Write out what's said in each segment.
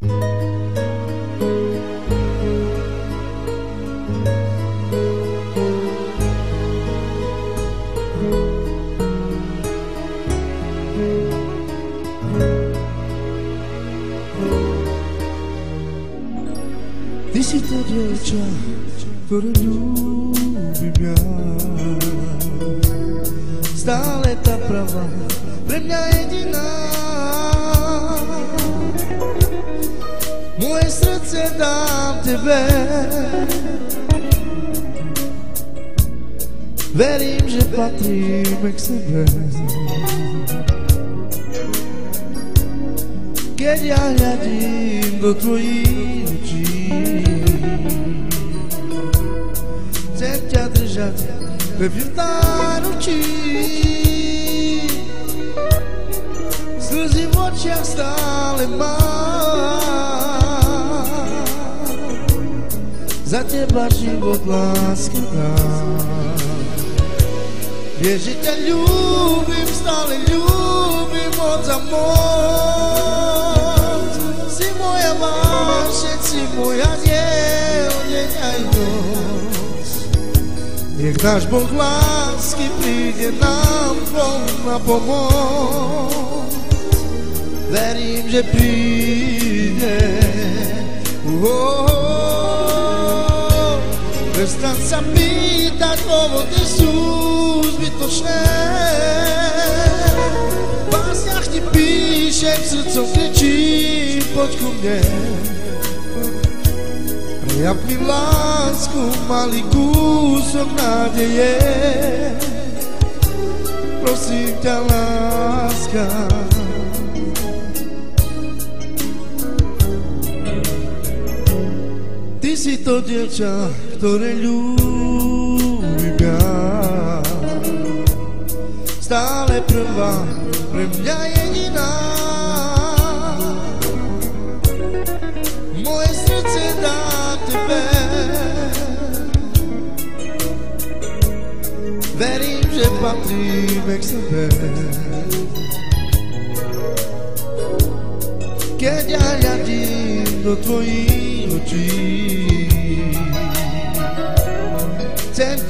Ti si ta djevča, ktorú ľúbim Moje srdce dám tebe. Verím, že patríme k sebe. Keď ja hľadím do tvojich očí Chcem ťa držať pevne v náručí. Slzy v očiach stále mám Za teba život láska dám Vieš, že ťa ľúbim, stále ľúbim moc a moc. Si moja vášeň, si moja diel, deň aj noc Nech náš Boh lásky príde nám dvom na pomoc. Verím, že príde. Oh, Prestaň sa pýtať, dôvody sú zbytočné V básniach ti píšem, srdcom kričím, poď ku mne. Prejav mi lásku, malý kúsok nádeje. Prosím ťa, láska. Ty si to dievča, ktoré ľúbim ja Stále prvá, pre mňa jediná. Moje srdce dá tebe. Verím, že patríme k sebe. Keď ja hľadím do tvojich očí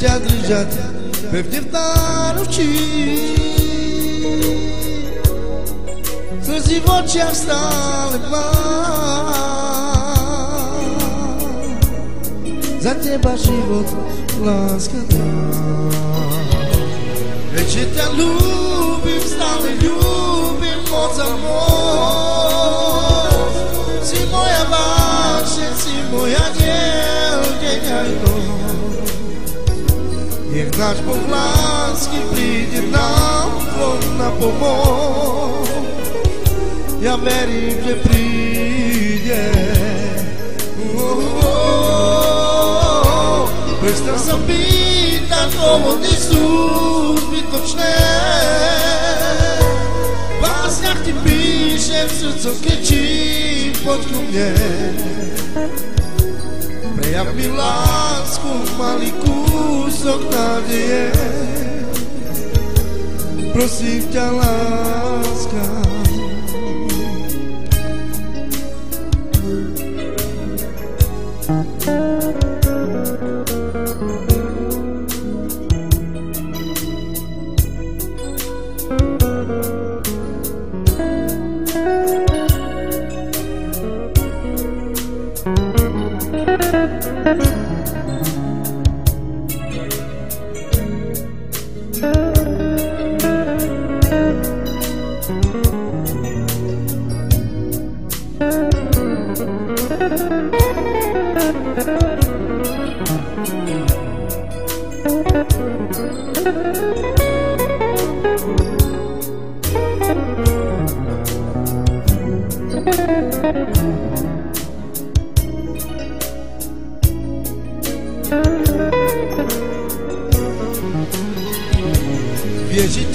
Chcem ťa držať pevne v náručí Slzy v očiach stále mám Za teba život láska dám Veď, že ťa ľúbim, stále Boh lásky príde nám dvom na pomoc. Ja verím, že príde. Oh, oh, oh. Prestaň sa pýtať, dôvody sú zbytočné V básniach ti píšem, Prejav mi lásku, malý kúsok nádeje. Prosím ťa, láska Vieš,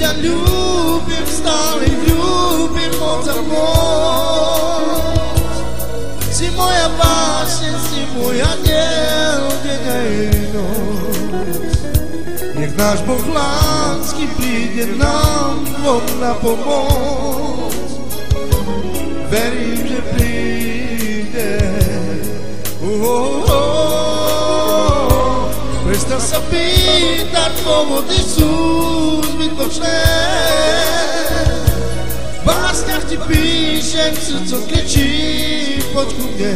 ťa ľúbim, stále ľúbim moc a moc Si moja vášeň, si moja diel, deň aj noc náš Boh lásky príde nám dvom na pomoc Verím, že príde pýtať dôvody sú zbytočné. V láskach ti píšem, srdco klečí, poď ku mne.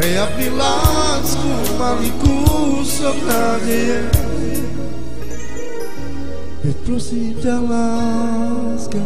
Prejav mi lásku, malý kúsok nádeje. Veď prosím ťa, láska,